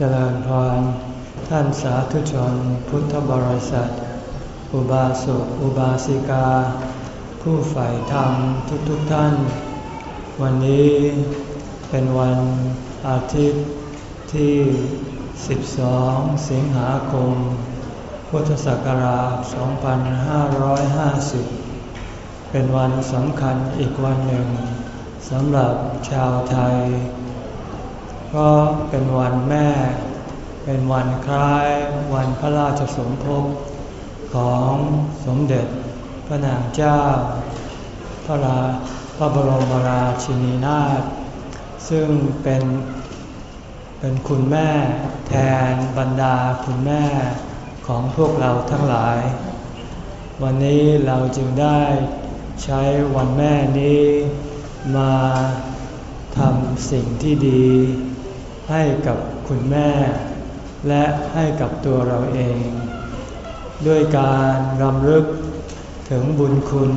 เจริญพร ท่านสาธุชนพุทธบริษัท อุบาสกอุบาสิกา ผู้ใฝ่ธรรมทุกๆทท่าน วันนี้เป็นวันอาทิตย์ที่ 12 สิงหาคม พุทธศักราช 2550 เป็นวันสำคัญอีกวันหนึ่งสำหรับชาวไทย ก็เป็นวันแม่ เป็นวันคล้ายวันพระราชสมภพของสมเด็จพระนางเจ้า พระราพระบรมราชินีนาถซึ่งเป็นเป็นคุณแม่แทนบรรดาคุณแม่ของพวกเราทั้งหลาย วันนี้เราจึงได้ใช้วันแม่นี้มาทำสิ่งที่ดี ให้กับคุณแม่ และให้กับตัวเราเอง ด้วยการรำลึกถึงบุญคุณ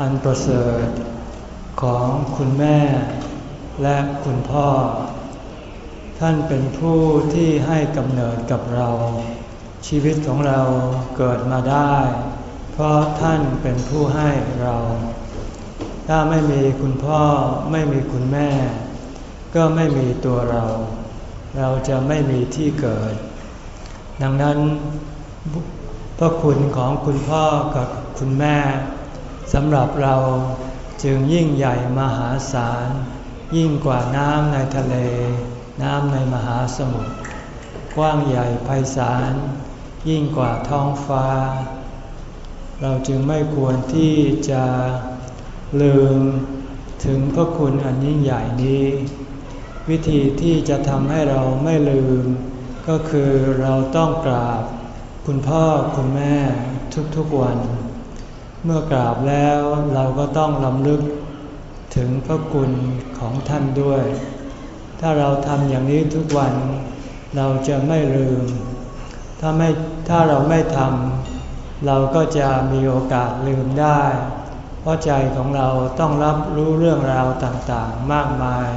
อันประเสริฐ ของคุณแม่ และคุณพ่อ ท่านเป็นผู้ที่ให้กำเนิดกับเรา ชีวิตของเราเกิดมาได้ เพราะท่านเป็นผู้ให้เรา ถ้าไม่มีคุณพ่อไม่มีคุณแม่ ก็ไม่มีตัวเรา เราจะไม่มีที่เกิด ดังนั้นพระคุณของคุณพ่อกับคุณแม่สำหรับเราจึงยิ่งใหญ่มหาศาล ยิ่งกว่าน้ำในทะเล น้ำในมหาสมุทรกว้างใหญ่ไพศาล ยิ่งกว่าท้องฟ้า เราจึงไม่ควรที่จะลืมถึงพระคุณอันยิ่งใหญ่นี้ วิธีที่จะทำให้เราไม่ลืม ก็คือเราต้องกราบคุณพ่อคุณแม่ทุกๆวัน เมื่อกราบแล้วเราก็ต้องลำลึกถึงพระคุณของท่านด้วย ถ้าเราทำอย่างนี้ทุกวัน เราจะไม่ลืม ถ้าไม่ถ้าเราไม่ทำเราก็จะมีโอกาสลืมได้ เพราะใจของเราต้องรับรู้เรื่องราวต่างๆ มากมาย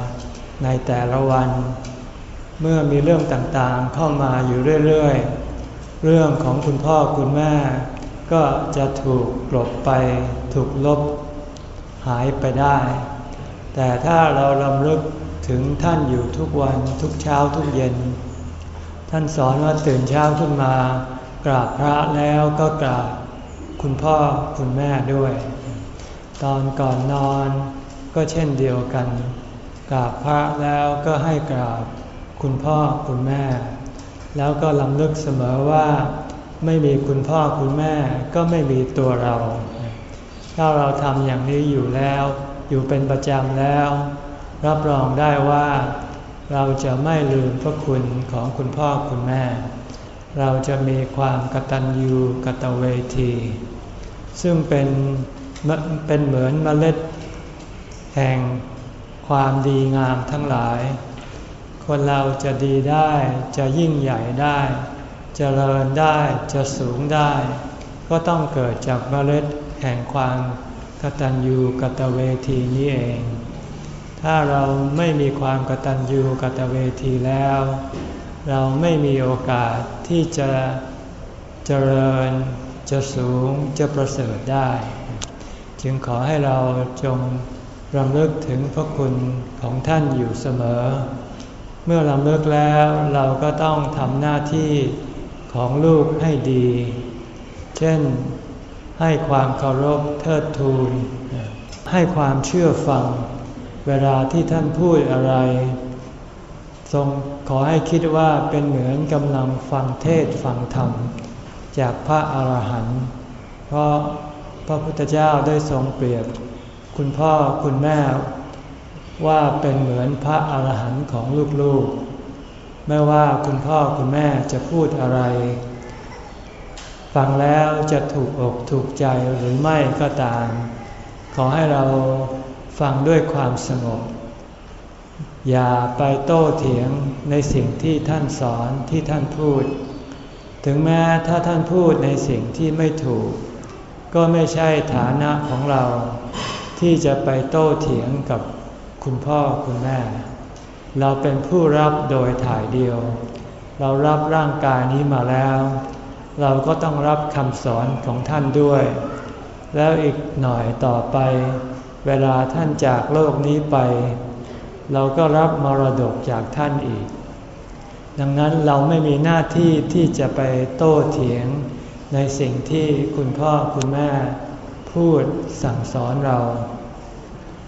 ในแต่ละวัน เมื่อมีเรื่องต่างๆเข้ามาอยู่เรื่อยๆ เรื่องของคุณพ่อคุณแม่ ก็จะถูกกลบไป ถูกลบ หายไปได้ แต่ถ้าเราลำลึกถึงท่านอยู่ทุกวันทุกเช้าทุกเย็น ท่านสอนว่าตื่นเช้าขึ้นมากราบพระแล้วก็กราบคุณพ่อคุณแม่ด้วย ตอนก่อนนอนก็เช่นเดียวกัน ราบพระแล้วก็ให้กราบคุณพ่อคุณแม่ แล้วก็ลำลึกเสมอว่า ไม่มีคุณพ่อคุณแม่ก็ไม่มีตัวเรา ถ้าเราทำอย่างนี้อยู่แล้ว อยู่เป็นประจำแล้ว รับรองได้ว่า เราจะไม่ลืมพระคุณของคุณพ่อคุณแม่ เราจะมีความกตัญญูกตเวที ซึ่งเป็นเป็นเหมือนเมล็ดแห่ง ความดีงามทั้งหลาย คนเราจะดีได้จะยิ่งใหญ่ได้จเจริญได้จะสูงได้ ก็ต้องเกิดจากเมล็ดแห่งความกตัญญูกตเวทีนี้เอง ถ้าเราไม่มีความกตัญญูกตเวทีแล้ว เราไม่มีโอกาสที่จะเจริญจะสูงจะประเสริฐได้ จึงขอให้เราจง รำลึกถึงพระคุณของท่านอยู่เสมอ เมื่อรำลึกแล้วเราก็ต้องทำหน้าที่ของลูกให้ดี เช่น ให้ความเคารพเทิดทูน ให้ความเชื่อฟัง เวลาที่ท่านพูดอะไร ทรงขอให้คิดว่าเป็นเหมือนกำลังฟังเทศฟังธรรม จากพระอาหารหันต์ เพราะพระพุทธเจ้าได้ทรงเปรียบ คุณพ่อคุณแม่ว่าเป็นเหมือนพระอาหารหันต์ของลูกๆ ไม่ว่าคุณพ่อคุณแม่จะพูดอะไร ฟังแล้วจะถูกอกถูกใจหรือไม่ก็ตาม ขอให้เราฟังด้วยความสงบ อย่าไปโต้เถียงในสิ่งที่ท่านสอนที่ท่านพูด ถึงแม้ถ้าท่านพูดในสิ่งที่ไม่ถูก ก็ไม่ใช่ฐานะของเรา ที่จะไปโต้เถียงกับคุณพ่อคุณแม่ เราเป็นผู้รับโดยถ่ายเดียว เรารับร่างกายนี้มาแล้ว เราก็ต้องรับคำสอนของท่านด้วย แล้วอีกหน่อยต่อไป เวลาท่านจากโลกนี้ไป เราก็รับมรดกจากท่านอีก ดังนั้นเราไม่มีหน้าที่ที่จะไปโต้เถียงในสิ่งที่คุณพ่อคุณแม่ พูดสั่งสอนเรา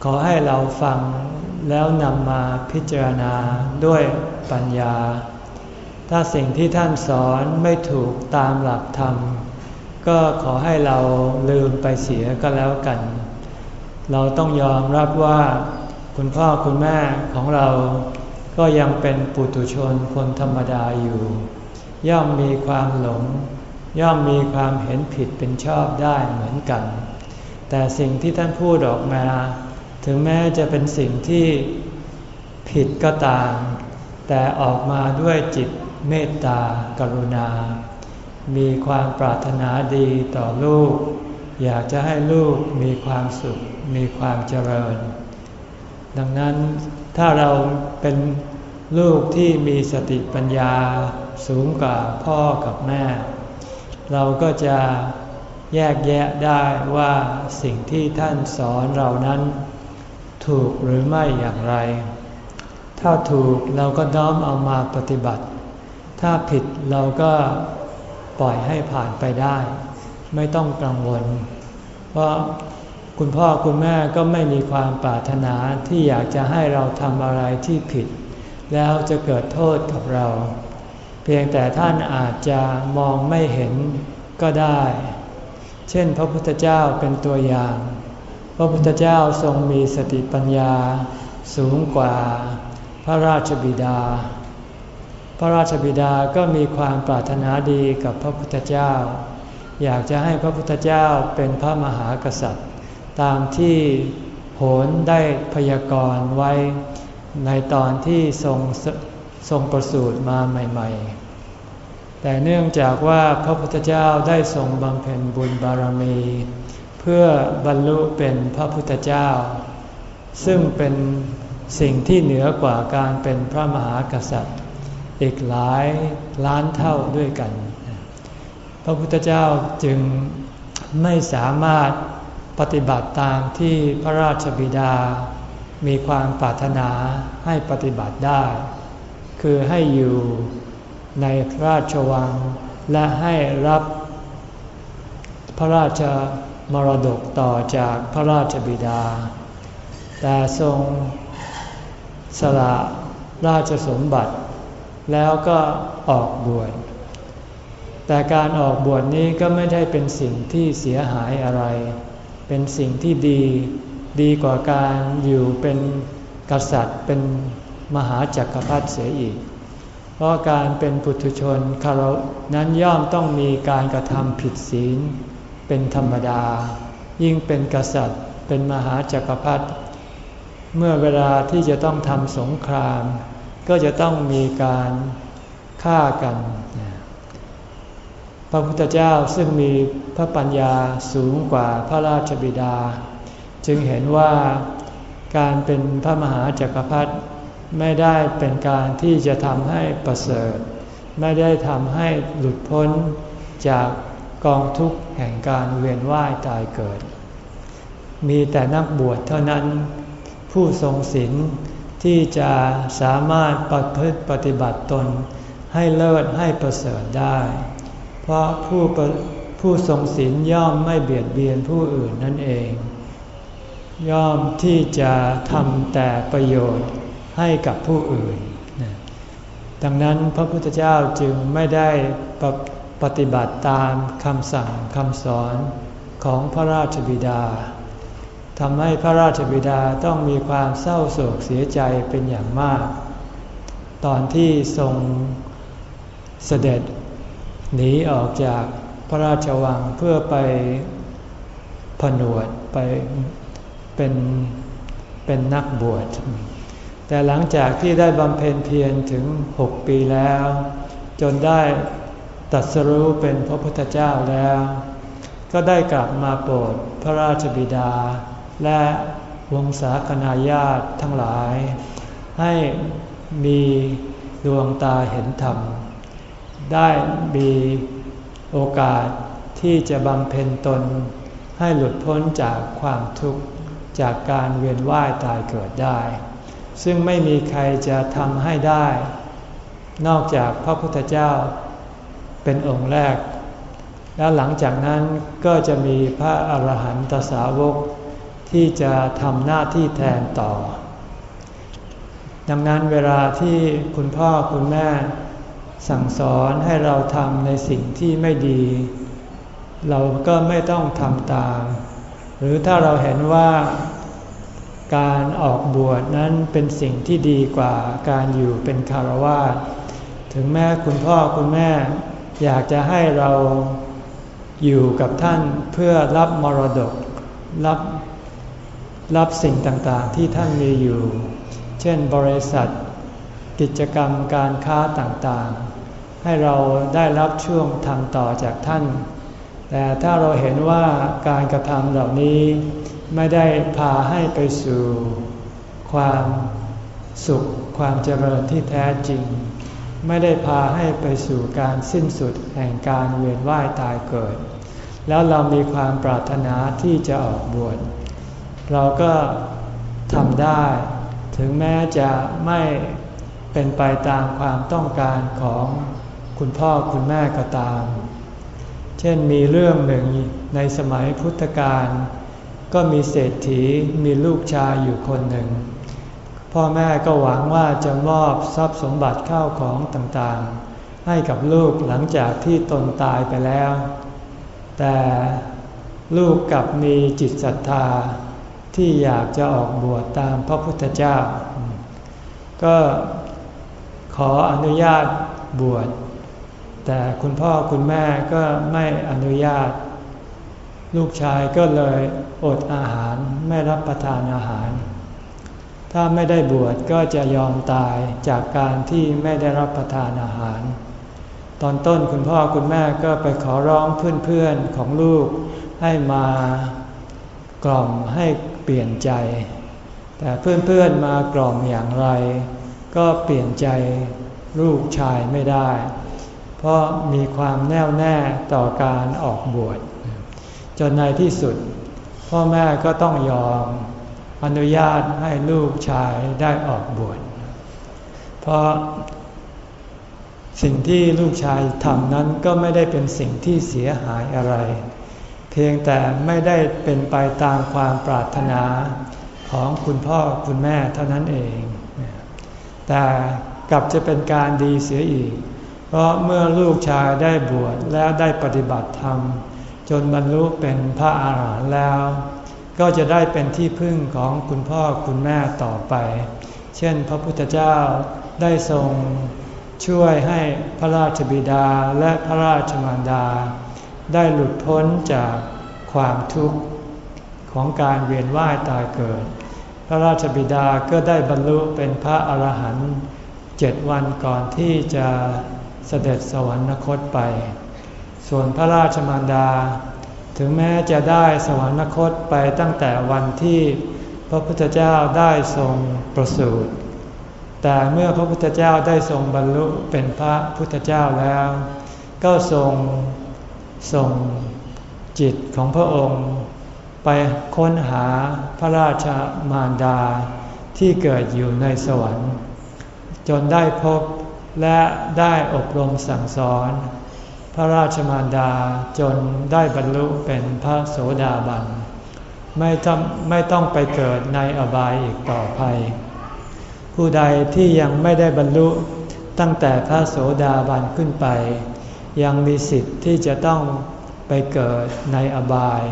ขอให้เราฟังแล้วนำมาพิจารณาด้วยปัญญา ถ้าสิ่งที่ท่านสอนไม่ถูกตามหลักธรรม ก็ขอให้เราลืมไปเสียก็แล้วกัน เราต้องยอมรับว่า คุณพ่อคุณแม่ของเราก็ยังเป็นปุถุชนคนธรรมดาอยู่ ย่อมมีความหลง ย่อมมีความเห็นผิดเป็นชอบได้เหมือนกัน แต่สิ่งที่ท่านพูดออกมา ถึงแม้จะเป็นสิ่งที่ผิดก็ตาม แต่ออกมาด้วยจิตเมตตากรุณา มีความปรารถนาดีต่อลูก อยากจะให้ลูกมีความสุข มีความเจริญ ดังนั้นถ้าเราเป็นลูกที่มีสติปัญญาสูงกว่าพ่อกับแม่ เราก็จะ แยกแยะได้ว่าสิ่งที่ท่านสอนเรานั้น ถูกหรือไม่อย่างไร ถ้าถูกเราก็น้อมเอามาปฏิบัติ ถ้าผิดเราก็ปล่อยให้ผ่านไปได้ ไม่ต้องกังวล เพราะคุณพ่อคุณแม่ก็ไม่มีความปรารถนาที่อยากจะให้เราทำอะไรที่ผิด แล้วจะเกิดโทษกับเรา เพียงแต่ท่านอาจจะมองไม่เห็นก็ได้ เช่น พระพุทธเจ้าเป็นตัวอย่าง พระพุทธเจ้าทรงมีสติปัญญาสูงกว่า พระราชบิดา พระราชบิดาก็มีความปรารถนาดีกับพระพุทธเจ้า อยากจะให้พระพุทธเจ้าเป็นพระมหากษัตริย์ ตามที่โหนได้พยากรณ์ไว้ในตอนที่ทรงทรงประสูติมาใหม่ ๆ แต่เนื่องจากว่าพระพุทธเจ้าได้ทรงบำเพ็ญบุญบารมี เพื่อบรรลุเป็นพระพุทธเจ้า ซึ่งเป็นสิ่งที่เหนือกว่าการเป็นพระมหากษัตริย์ อีกหลายล้านเท่าด้วยกัน พระพุทธเจ้าจึงไม่สามารถปฏิบัติตามที่พระราชบิดา มีความปรารถนาให้ปฏิบัติได้ คือให้อยู่ ในพระราชวัง และให้รับพระราชมรดกต่อจากพระราชบิดา แต่ทรงสละราชสมบัติ แล้วก็ออกบวช แต่การออกบวชนี้ก็ไม่ได้เป็นสิ่งที่เสียหายอะไร เป็นสิ่งที่ดี ดีกว่าการอยู่เป็นกษัตริย์เป็นมหาจักรพรรดิเสียอีก เพราะการเป็นปุถุชนคารนั้นย่อมต้องมีการกระทำผิดศีล เป็นธรรมดา ยิ่งเป็นกษัตริย์ เป็นมหาจักรพรรดิเมื่อเวลาที่จะต้องทำสงคราม ก็จะต้องมีการฆ่ากัน พระพุทธเจ้าซึ่งมีพระปัญญาสูงกว่าพระราชบิดา จึงเห็นว่าการเป็นพระมหาจักรพรรดิ ไม่ได้เป็นการที่จะทำให้ประเสริฐ ไม่ได้ทำให้หลุดพ้นจากกองทุกข์แห่งการเวียนว่ายตายเกิด มีแต่นักบวชเท่านั้นผู้ทรงศีลที่จะสามารถปฏิพฤติปฏิบัติตนให้เลิศให้ประเสริฐได้ เพราะผู้ผู้ทรงศีลย่อมไม่เบียดเบียนผู้อื่นนั่นเอง ย่อมที่จะทำแต่ประโยชน์ ให้กับผู้อื่น ดังนั้นพระพุทธเจ้าจึงไม่ได้ปปฏิบัติตามคำสั่งคำสอนของพระราชบิดาทำให้พระราชบิดาต้องมีความเศร้าโศกเสียใจเป็นอย่างมาก ตอนที่ทรงเสด็จหนีออกจากพระราชวังเพื่อไปผนวดไปเป็นเป็นนักบวช แต่หลังจากที่ได้บำเพ็ญเพียรถึงหกปีแล้ว จนได้ตัดสรู้เป็นพระพุทธเจ้าแล้ว ก็ได้กลับมาโปรดพระราชบิดา และวงศาคณาญาติทั้งหลาย ให้มีดวงตาเห็นธรรม ได้มีโอกาสที่จะบำเพ็ญตน ให้หลุดพ้นจากความทุกข์จากการเวียนว่ายตายเกิดได้ ซึ่งไม่มีใครจะทำให้ได้ นอกจากพระพุทธเจ้าเป็นองค์แรก แล้วหลังจากนั้นก็จะมีพระอรหันตสาวกที่จะทำหน้าที่แทนต่อ ดังนั้นเวลาที่คุณพ่อคุณแม่สั่งสอนให้เราทำในสิ่งที่ไม่ดี เราก็ไม่ต้องทำตาม หรือถ้าเราเห็นว่า การออกบวชนั้นเป็นสิ่งที่ดีกว่าการอยู่เป็นคารวะถึงแม้คุณพ่อคุณแม่ อยากจะให้เราอยู่กับท่านเพื่อรับมรดกรับรับสิ่งต่างๆที่ท่านมีอยู่ เช่นบริษัท กิจกรรมการค้าต่างๆ ให้เราได้รับช่วงทำต่อจากท่าน แต่ถ้าเราเห็นว่าการกระทำเหล่านี้ ไม่ได้พาให้ไปสู่ ความสุขความเจริญที่แท้จริง ไม่ได้พาให้ไปสู่การสิ้นสุดแห่งการเวียนว่ายตายเกิด แล้วเรามีความปรารถนาที่จะออกบวชเราก็ทำได้ ถึงแม้จะไม่เป็นไปตามความต้องการของคุณพ่อคุณแม่ก็ตาม เช่นมีเรื่องหนึ่งในสมัยพุทธกาล ก็มีเศรษฐีมีลูกชายอยู่คนหนึ่ง พ่อแม่ก็หวังว่าจะมอบทรัพย์สมบัติเข้าของต่างๆ ให้กับลูกหลังจากที่ตนตายไปแล้ว แต่ลูกกลับมีจิตศรัทธา ที่อยากจะออกบวชตามพระพุทธเจ้า ก็ขออนุญาตบวช แต่คุณพ่อคุณแม่ก็ไม่อนุญาต ลูกชายก็เลย อดอาหารไม่รับประทานอาหาร ถ้าไม่ได้บวชก็จะยอมตายจากการที่ไม่ได้รับประทานอาหาร ตอนต้นคุณพ่อคุณแม่ก็ไปขอร้องเพื่อนๆของลูกให้มากล่อมให้เปลี่ยนใจ แต่เพื่อนๆมากล่อมอย่างไร ก็เปลี่ยนใจลูกชายไม่ได้ เพราะมีความแน่วแน่ต่อการออกบวชจนในที่สุด พ่อแม่ก็ต้องยอมอนุญาตให้ลูกชายได้ออกบวช เพราะสิ่งที่ลูกชายทำนั้นก็ไม่ได้เป็นสิ่งที่เสียหายอะไร เพียงแต่ไม่ได้เป็นไปตามความปรารถนาของคุณพ่อคุณแม่เท่านั้นเอง แต่กลับจะเป็นการดีเสียอีก เพราะเมื่อลูกชายได้บวชแล้วได้ปฏิบัติธรรม จนบรรลุเป็นพระอาหารหันต์แล้ว ก็จะได้เป็นที่พึ่งของคุณพ่อคุณแม่ต่อไป เช่นพระพุทธเจ้าได้ทรงช่วยให้พระราชบิดาและพระราชมารดา ได้หลุดพ้นจากความทุกข์ของการเวียนว่ายตายเกิด พระราชบิดาก็ได้บรรลุเป็นพระอรหันต์เจ็ดวันก่อนที่จะเสด็จสวรรคตไป ส่วนพระราชมารดา ถึงแม้จะได้สวรรคตไปตั้งแต่วันที่พระพุทธเจ้าได้ทรงประสูติแต่เมื่อพระพุทธเจ้าได้ทรงบรรลุเป็นพระพุทธเจ้าแล้ว ก็ทรงส่งจิตของพระองค์ ไปค้นหาพระราชมารดาที่เกิดอยู่ในสวรรค์ จนได้พบและได้อบรมสั่งสอน พระราชมารดาจนได้บรรลุเป็นพระโสดาบัน ไม่ต้องไม่ต้องไปเกิดในอบายอีกต่อไป ผู้ใดที่ยังไม่ได้บรรลุตั้งแต่พระโสดาบันขึ้นไป ยังมีสิทธิ์ที่จะต้องไปเกิดในอบาย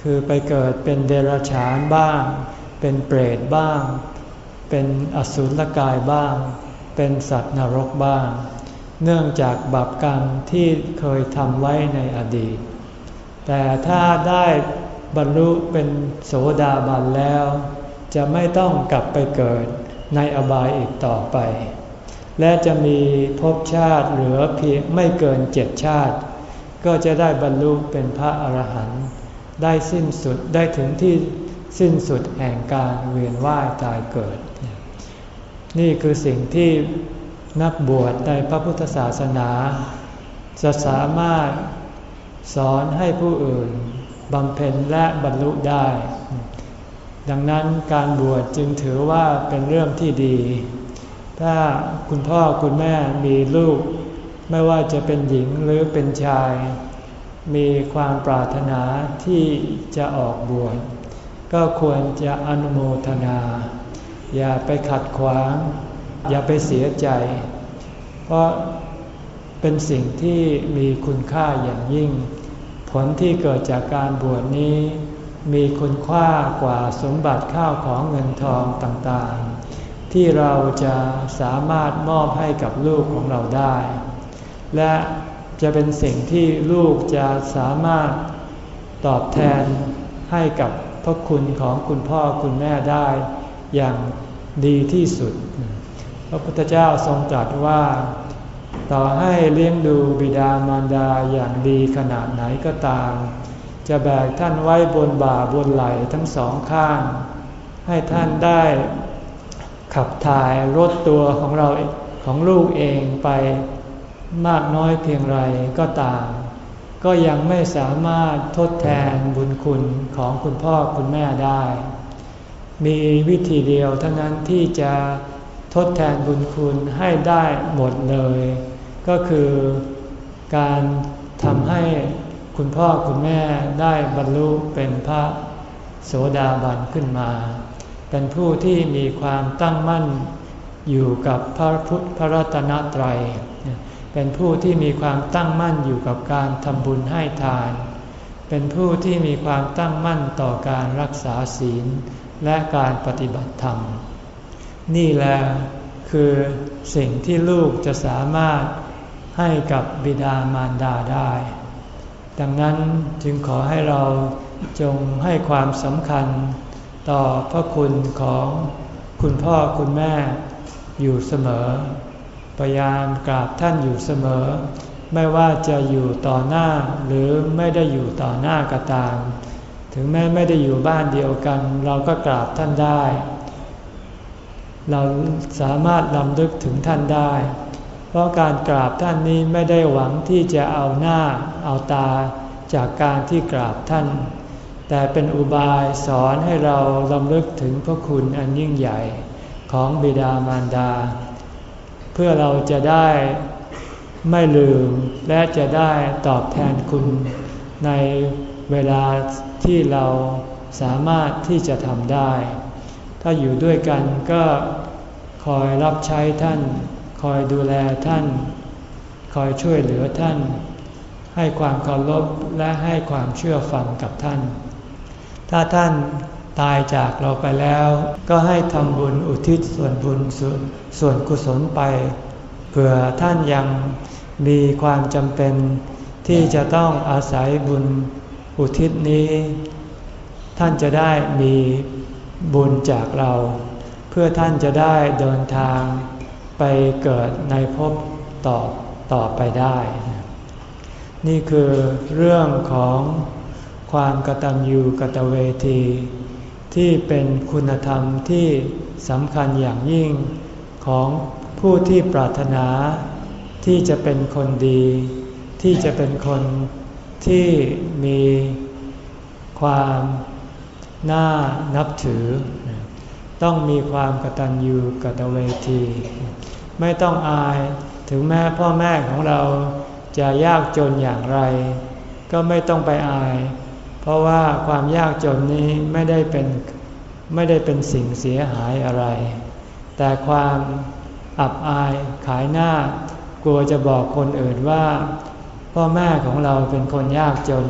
คือไปเกิดเป็นเดรัจฉานบ้าง เป็นเปรตบ้าง เป็นอสุรกายบ้าง เป็นสัตว์นรกบ้าง เนื่องจากบาปกรรมที่เคยทำไว้ในอดีต แต่ถ้าได้บรรลุเป็นโสดาบันแล้ว จะไม่ต้องกลับไปเกิดในอบายอีกต่อไป และจะมีภพชาติเหลือเพียงไม่เกินเจ็ดชาติ ก็จะได้บรรลุเป็นพระอรหันต์ได้สิ้นสุดได้ถึงที่สิ้นสุดแห่งการเวียนว่ายตายเกิด นี่คือสิ่งที่ นักบวชในพระพุทธศาสนา จะสามารถสอนให้ผู้อื่นบำเพ็ญและบรรลุได้ ดังนั้นการบวชจึงถือว่าเป็นเรื่องที่ดี ถ้าคุณพ่อคุณแม่มีลูก ไม่ว่าจะเป็นหญิงหรือเป็นชาย มีความปรารถนาที่จะออกบวชก็ควรจะอนุโมทนา อย่าไปขัดขวาง อย่าไปเสียใจ เพราะเป็นสิ่งที่มีคุณค่าอย่างยิ่ง ผลที่เกิดจากการบวชนี้ มีคุณค่ากว่าสมบัติข้าวของเงินทองต่างๆ ที่เราจะสามารถมอบให้กับลูกของเราได้ และจะเป็นสิ่งที่ลูกจะสามารถตอบแทนให้กับพระคุณของคุณพ่อคุณแม่ได้อย่างดีที่สุด พระพุทธเจ้าทรงตรัสว่า ต่อให้เลี้ยงดูบิดามารดาอย่างดีขนาดไหนก็ตาม จะแบกท่านไว้บนบ่าบนไหล่ทั้งสองข้าง ให้ท่านได้ขับถ่ายรถตัวของเราของลูกเองไปมากน้อยเพียงไรก็ตาม ก็ยังไม่สามารถทดแทนบุญคุณของคุณพ่อคุณแม่ได้ มีวิธีเดียวเท่านั้นที่จะ ทดแทนบุญคุณให้ได้หมดเลย ก็คือการทำให้คุณพ่อคุณแม่ได้บรรลุเป็นพระโสดาบันขึ้นมา เป็นผู้ที่มีความตั้งมั่นอยู่กับพระพุทธพระรัตนตรัย เป็นผู้ที่มีความตั้งมั่นอยู่กับการทำบุญให้ทาน เป็นผู้ที่มีความตั้งมั่นต่อการรักษาศีลและการปฏิบัติธรรม นี่แหละคือสิ่งที่ลูกจะสามารถให้กับบิดามารดาได้ ดังนั้นจึงขอให้เราจงให้ความสำคัญต่อพระคุณของคุณพ่อคุณแม่อยู่เสมอ พยายามกราบท่านอยู่เสมอ ไม่ว่าจะอยู่ต่อหน้าหรือไม่ได้อยู่ต่อหน้าก็ตาม ถึงแม้ไม่ได้อยู่บ้านเดียวกัน เราก็กราบท่านได้ เราสามารถลำลึกถึงท่านได้ เพราะการกราบท่านนี้ไม่ได้หวังที่จะเอาหน้าเอาตาจากการที่กราบท่าน แต่เป็นอุบายสอนให้เราลำลึกถึงพระคุณอันยิ่งใหญ่ของบิดามารดา เพื่อเราจะได้ไม่ลืมและจะได้ตอบแทนคุณในเวลาที่เราสามารถที่จะทำได้ ถ้าอยู่ด้วยกันก็คอยรับใช้ท่าน คอยดูแลท่าน คอยช่วยเหลือท่าน ให้ความเคารพและให้ความเชื่อฟังกับท่าน ถ้าท่านตายจากเราไปแล้ว ก็ให้ทำบุญอุทิศส่วนบุญส่วนส่วนกุศลไป เผื่อท่านยังมีความจำเป็นที่จะต้องอาศัยบุญอุทิศนี้ ท่านจะได้มี บุญจากเรา เพื่อท่านจะได้เดินทางไปเกิดในภพต่อต่อไปได้ นี่คือเรื่องของความกตัญญูกตเวที ที่เป็นคุณธรรมที่สำคัญอย่างยิ่งของผู้ที่ปรารถนาที่จะเป็นคนดี ที่จะเป็นคนที่มีความ น่านับถือ ต้องมีความกตัญญูกตเวที ไม่ต้องอายถึงแม้พ่อแม่ของเราจะยากจนอย่างไร ก็ไม่ต้องไปอาย เพราะว่าความยากจนนี้ไม่ได้เป็นไม่ได้เป็นสิ่งเสียหายอะไร แต่ความอับอายขายหน้ากลัวจะบอกคนอื่นว่า พ่อแม่ของเราเป็นคนยากจน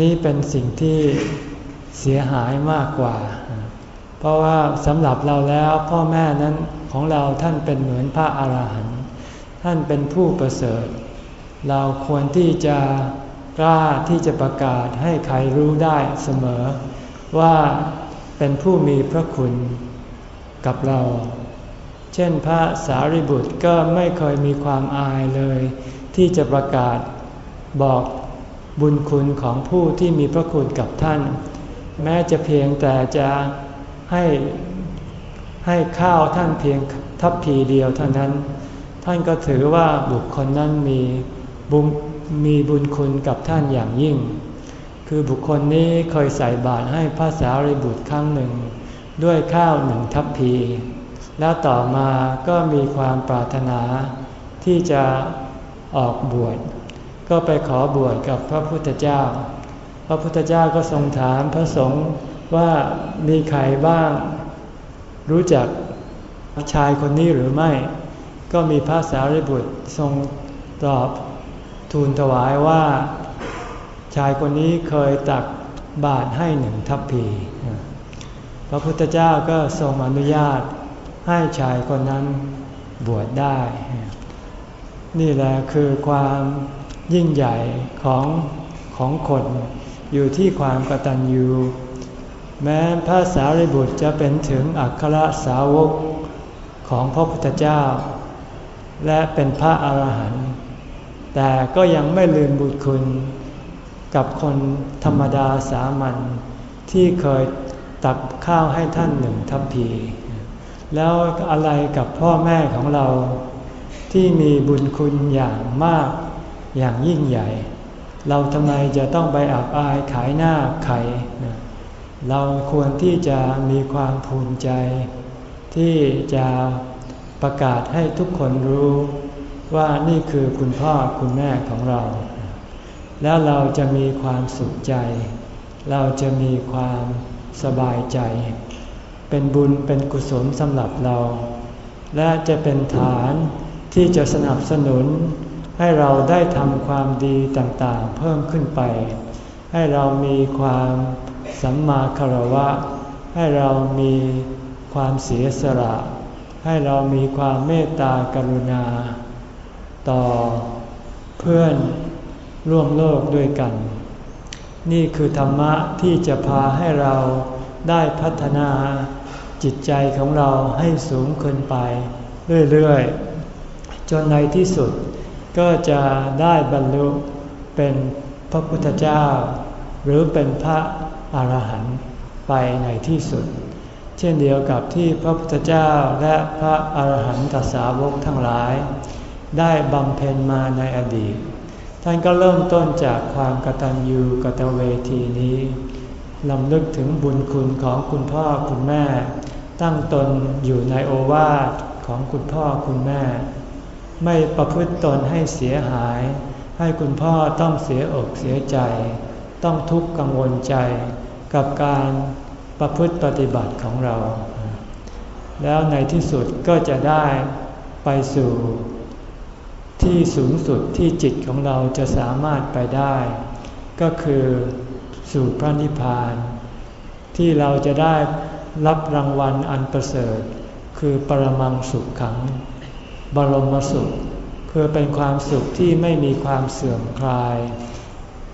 นี่เป็นสิ่งที่ เสียหายมากกว่า เพราะว่าสำหรับเราแล้วพ่อแม่นั้นของเราท่านเป็นเหมือนพระอาหารหันต์ท่านเป็นผู้ประเสริฐ เราควรที่จะกล้าที่จะประกาศให้ใครรู้ได้เสมอ ว่าเป็นผู้มีพระคุณกับเรา เช่นพระสารีบุตรก็ไม่เคยมีความอายเลย ที่จะประกาศบอกบุญคุณของผู้ที่มีพระคุณกับท่าน แม้จะเพียงแต่จะให้ให้ข้าวท่านเพียงทัพพีเดียวเท่านั้น ท่านก็ถือว่าบุคคลนั้นมีบุญมีบุญคุณกับท่านอย่างยิ่ง คือบุคคลนี้เคยใส่บาตรให้พระสารีบุตรครั้งหนึ่ง ด้วยข้าวหนึ่งทัพพี แล้วต่อมาก็มีความปรารถนาที่จะออกบวช ก็ไปขอบวชกับพระพุทธเจ้า พระพุทธเจ้าก็ทรงถามพระสงฆ์ว่ามีใครบ้าง รู้จักชายคนนี้หรือไม่ ก็มีพระสารีบุตรทรงตอบทูลถวายว่า ชายคนนี้เคยตักบาตรให้หนึ่งทัพพีพระพุทธเจ้าก็ทรงอนุญาตให้ชายคนนั้นบวชได้ นี่แหละคือความยิ่งใหญ่ของของคน อยู่ที่ความกตัญญูแม้พระสารีบุตรจะเป็นถึงอัครสาวกของพระพุทธเจ้า และเป็นพระอาหารหันต์แต่ก็ยังไม่ลืมบุญคุณกับคนธรรมดาสามัญที่เคยตักข้าวให้ท่านหนึ่งทัพพี แล้วอะไรกับพ่อแม่ของเราที่มีบุญคุณอย่างมากอย่างยิ่งใหญ่ เราทำไมจะต้องไปอับอายขายหน้าไขเราควรที่จะมีความภูมิใจ ที่จะประกาศให้ทุกคนรู้ว่านี่คือคุณพ่อคุณแม่ของเรา แล้วเราจะมีความสุขใจ เราจะมีความสบายใจ เป็นบุญเป็นกุศลสำหรับเรา และจะเป็นฐานที่จะสนับสนุน ให้เราได้ทำความดีต่างๆ เพิ่มขึ้นไป ให้เรามีความสัมมาคารวะ ให้เรามีความเสียสละ ให้เรามีความเมตตากรุณา ต่อเพื่อนร่วมโลกด้วยกัน นี่คือธรรมะที่จะพาให้เราได้พัฒนาจิตใจของเราให้สูงขึ้นไป เรื่อยๆ จนในที่สุด ก็จะได้บรรลุเป็นพระพุทธเจ้า หรือเป็นพระอรหันต์ไปในที่สุด เช่นเดียวกับที่พระพุทธเจ้าและพระอรหันตสาวกทั้งหลาย ได้บำเพ็ญมาในอดีต ท่านก็เริ่มต้นจากความกตัญญูกตเวทีนี้ลำลึกถึงบุญคุณของคุณพ่อคุณแม่ ตั้งตนอยู่ในโอวาทของคุณพ่อคุณแม่ ไม่ประพฤติตนให้เสียหาย ให้คุณพ่อต้องเสียอกเสียใจ ต้องทุกข์กังวลใจ กับการประพฤติปฏิบัติของเรา แล้วในที่สุดก็จะได้ไปสู่ที่สูงสุดที่จิตของเราจะสามารถไปได้ ก็คือสู่พระนิพพาน ที่เราจะได้รับรางวัลอันประเสริฐ คือปรมังสุขขัง บรมสุข คือเป็นความสุขที่ไม่มีความเสื่อมคลาย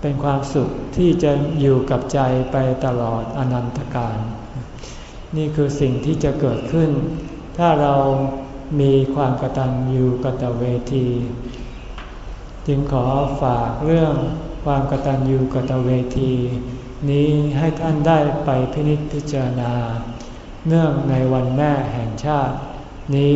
เป็นความสุขที่จะอยู่กับใจไปตลอดอนันตการนี่คือสิ่งที่จะเกิดขึ้น ถ้าเรามีความกตัญญูกตเวที จึงขอฝากเรื่องความกตัญญูกตเวที นี้ให้ท่านได้ไปพินิจพิจารณา เนื่องในวันแม่แห่งชาติ นี้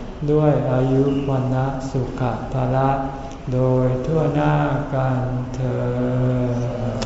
ด้วยอายุวันนะสุขภาระ โดยทั่วหน้ากันเธอ